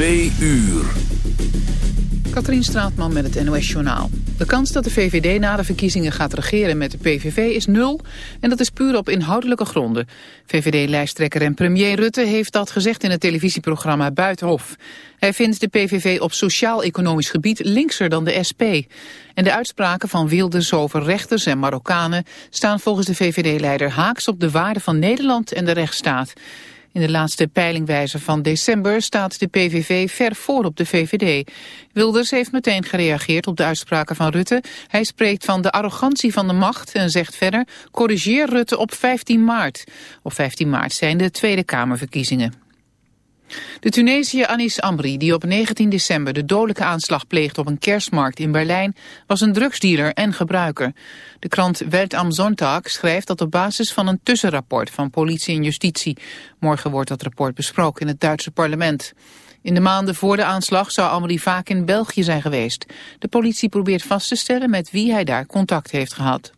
2 uur. Katrien Straatman met het NOS-journaal. De kans dat de VVD na de verkiezingen gaat regeren met de PVV is nul... en dat is puur op inhoudelijke gronden. VVD-lijsttrekker en premier Rutte heeft dat gezegd in het televisieprogramma Buitenhof. Hij vindt de PVV op sociaal-economisch gebied linkser dan de SP. En de uitspraken van Wilders over rechters en Marokkanen... staan volgens de VVD-leider haaks op de waarde van Nederland en de rechtsstaat... In de laatste peilingwijzer van december staat de PVV ver voor op de VVD. Wilders heeft meteen gereageerd op de uitspraken van Rutte. Hij spreekt van de arrogantie van de macht en zegt verder... corrigeer Rutte op 15 maart. Op 15 maart zijn de Tweede Kamerverkiezingen. De Tunesiër Anis Amri, die op 19 december de dodelijke aanslag pleegde op een kerstmarkt in Berlijn, was een drugsdealer en gebruiker. De krant Welt am Sonntag schrijft dat op basis van een tussenrapport van politie en justitie. Morgen wordt dat rapport besproken in het Duitse parlement. In de maanden voor de aanslag zou Amri vaak in België zijn geweest. De politie probeert vast te stellen met wie hij daar contact heeft gehad.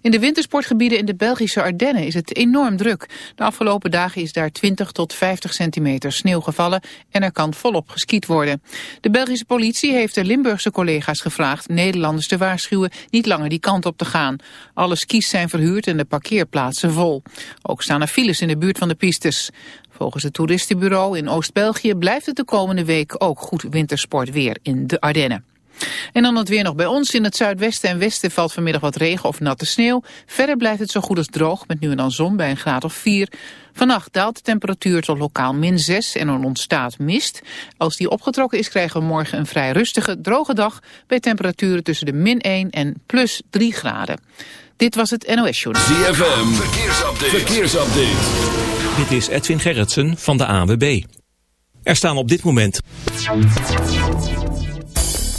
In de wintersportgebieden in de Belgische Ardennen is het enorm druk. De afgelopen dagen is daar 20 tot 50 centimeter sneeuw gevallen en er kan volop geskiet worden. De Belgische politie heeft de Limburgse collega's gevraagd Nederlanders te waarschuwen niet langer die kant op te gaan. Alle skis zijn verhuurd en de parkeerplaatsen vol. Ook staan er files in de buurt van de pistes. Volgens het toeristenbureau in Oost-België blijft het de komende week ook goed wintersport weer in de Ardennen. En dan het weer nog bij ons. In het zuidwesten en westen valt vanmiddag wat regen of natte sneeuw. Verder blijft het zo goed als droog met nu en dan zon bij een graad of 4. Vannacht daalt de temperatuur tot lokaal min 6 en er ontstaat mist. Als die opgetrokken is krijgen we morgen een vrij rustige, droge dag... bij temperaturen tussen de min 1 en plus 3 graden. Dit was het NOS Journal. ZFM, verkeersupdate. verkeersupdate. Dit is Edwin Gerritsen van de AWB. Er staan op dit moment...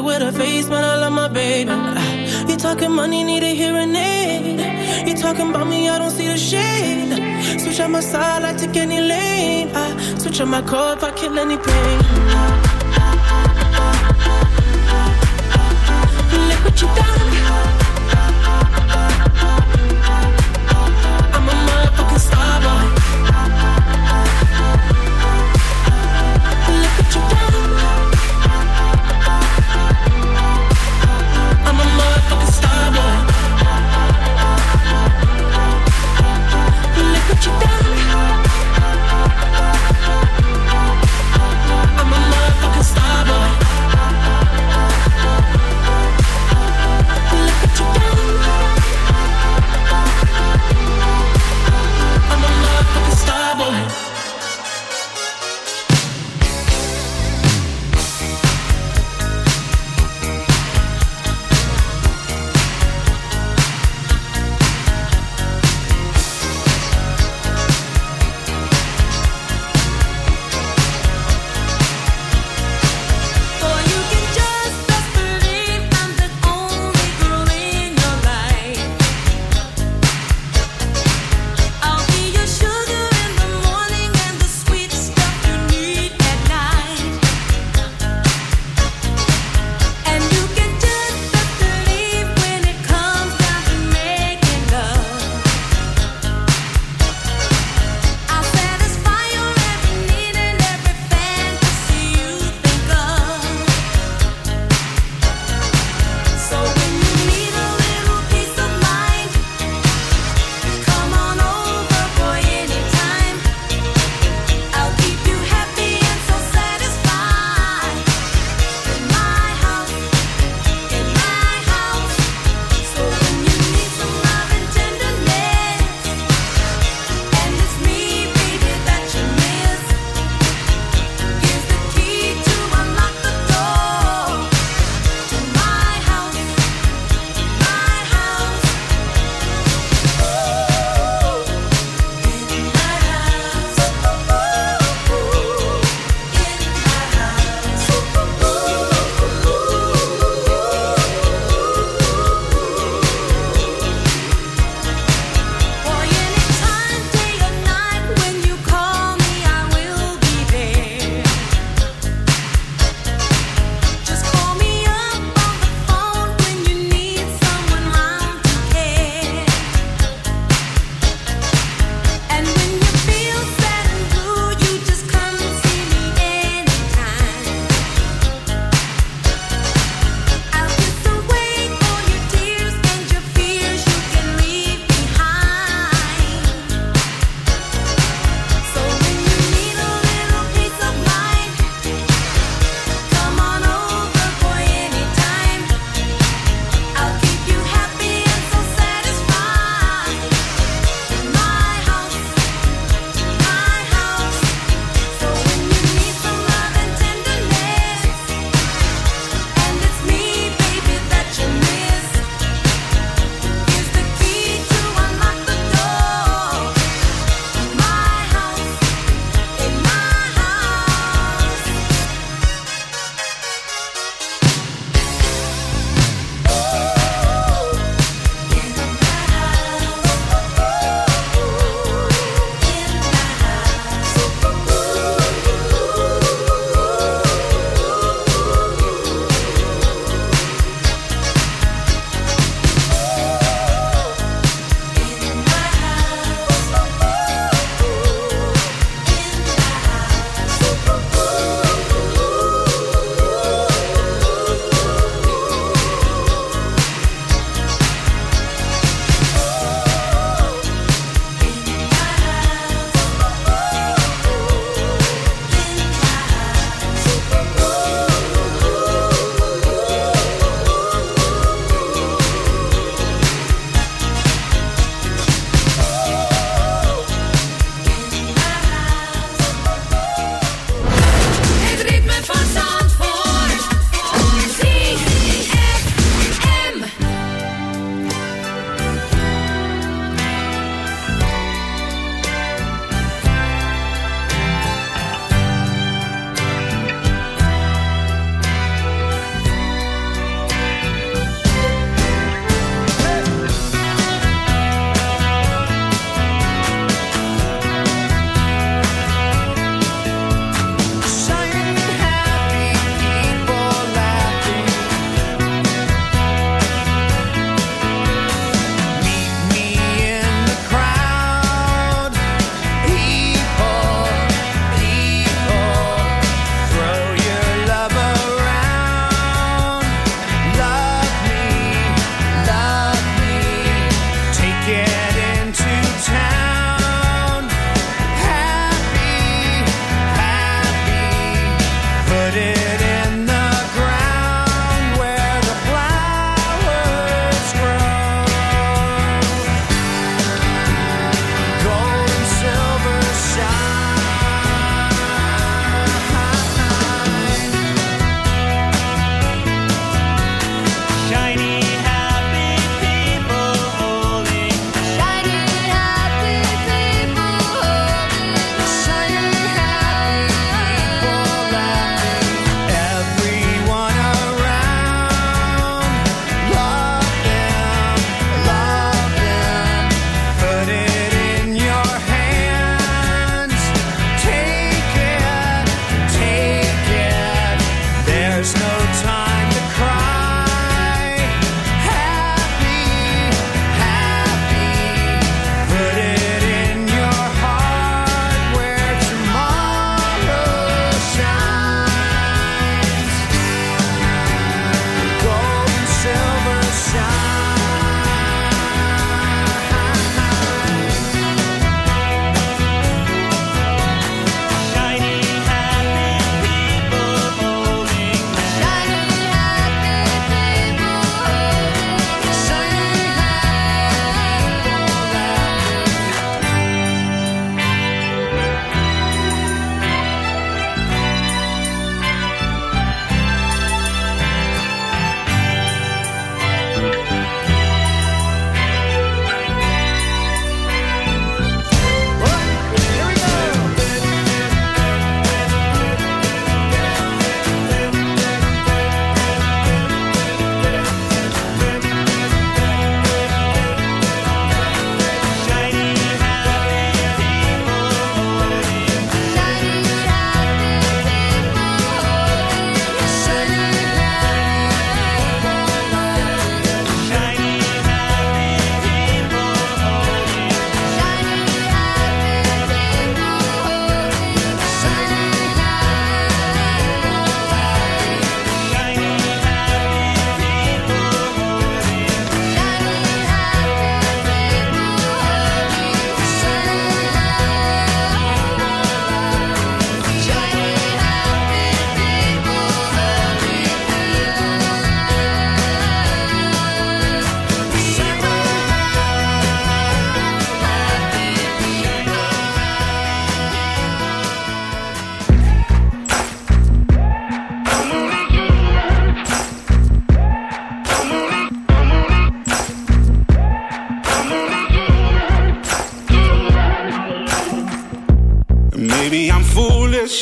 with a face, but I love my baby. You talking money, need a hearing aid. You talking about me, I don't see the shade. Switch on my side, I take any lane. I switch on my core if I kill any pain. Look what you got?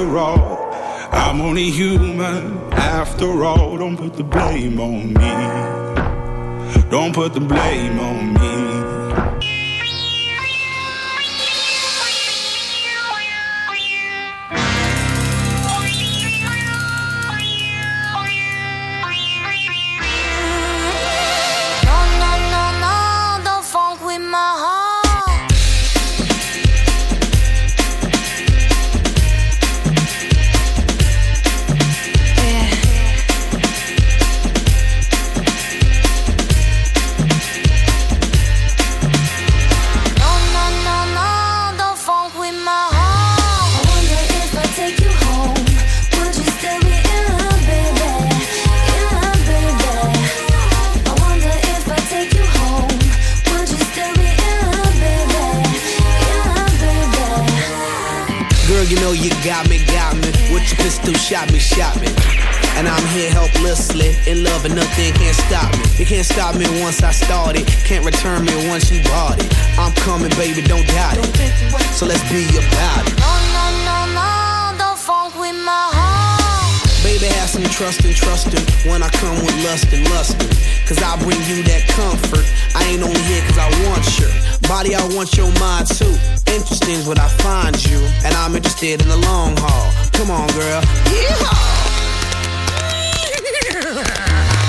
After all. I'm only human after all. Don't put the blame on me. Don't put the blame on me. Shot me, shot me. And I'm here helplessly, in love and nothing can't stop me. You can't stop me once I started, can't return me once you bought it. I'm coming, baby, don't doubt it. So let's be about it. No, no, no, no, don't funk with my heart. Baby, have some trust and trusting when I come with lust and lusting. Cause I bring you that comfort. I ain't only here cause I want your body, I want your mind too. Interesting is what I find you, and I'm interested in the long haul. Come on, girl. Yeehaw!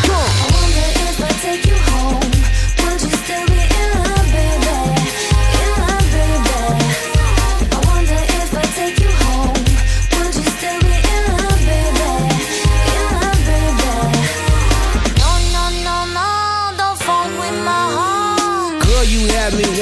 I wonder if I take you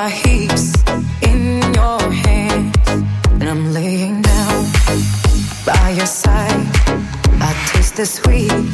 my heaps in your hands, and I'm laying down by your side. I taste the sweet.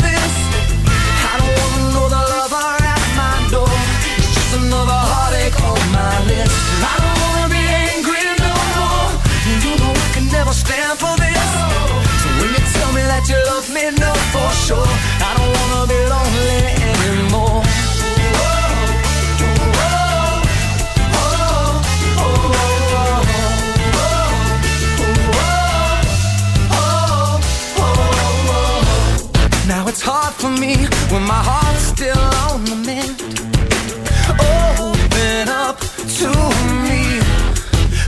me when my heart's still on the mend. Open up to me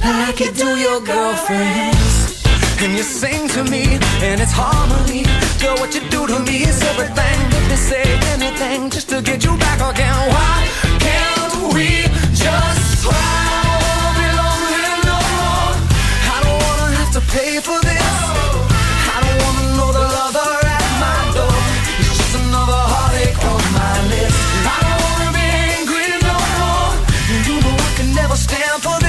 like you do your girlfriends. And you sing to me, and it's harmony. Girl, what you do to me is everything. Let me say anything just to get you back again. Why can't we just try? down for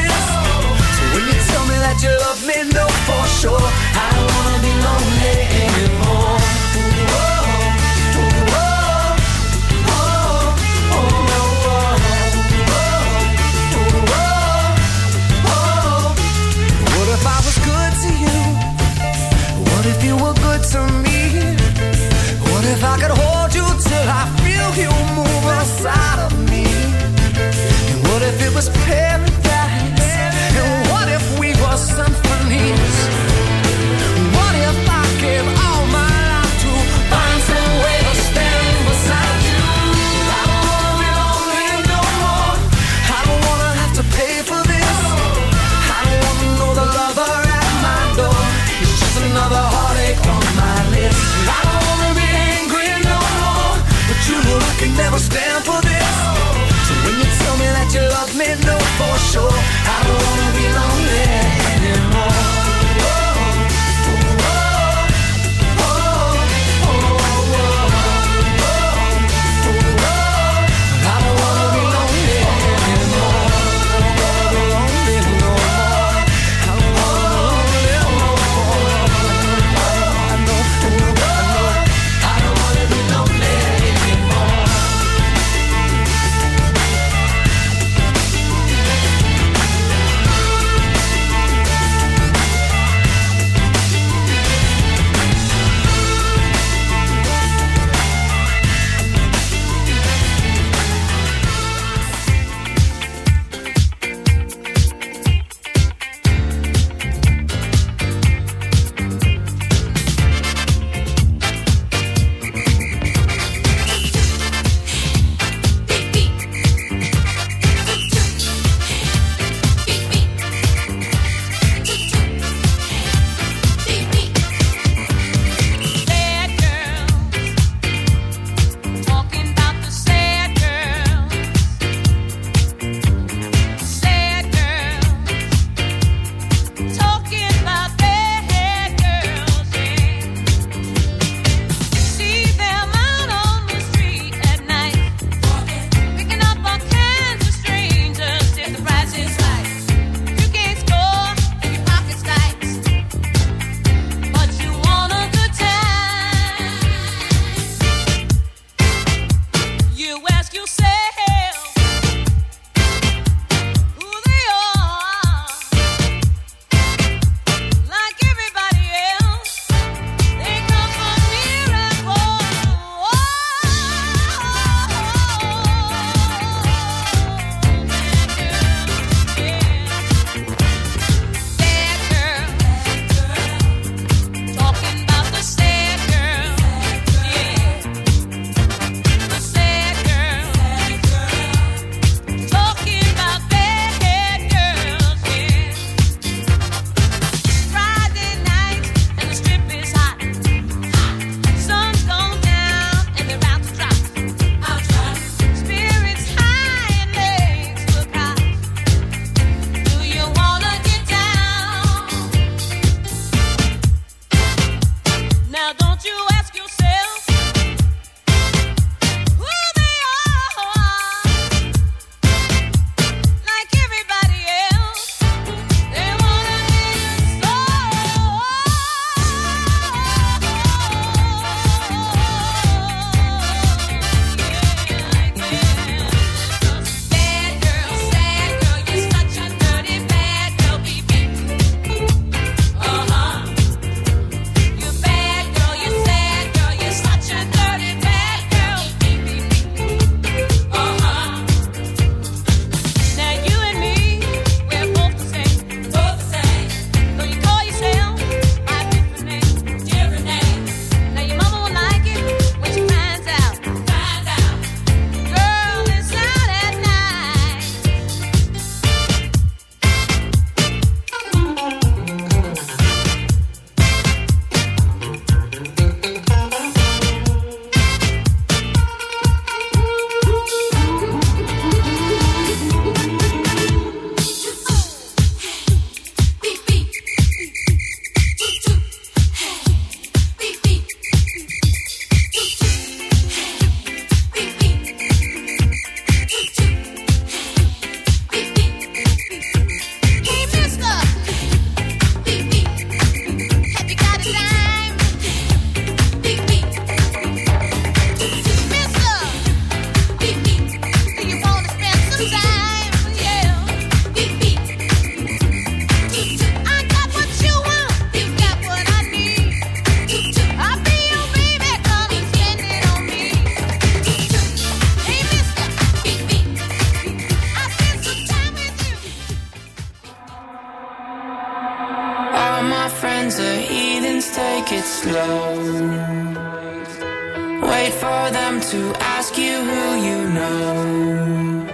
come to ask you who you know.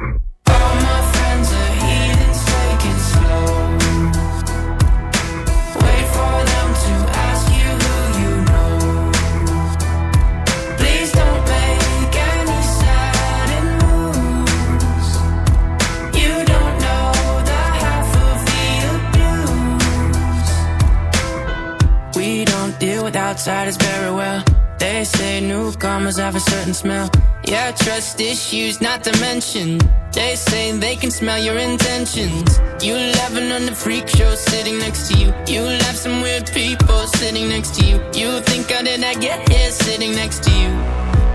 outside is very well. They say newcomers have a certain smell. Yeah, trust issues not to mention. They say they can smell your intentions. You laughing on the freak show sitting next to you. You laugh some weird people sitting next to you. You think how did I get here sitting next to you?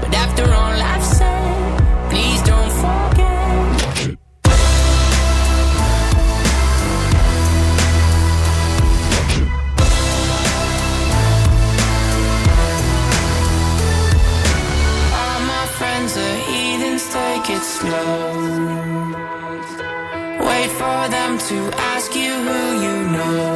But after all I've said, please don't fall. to ask you who you know.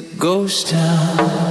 ghost town.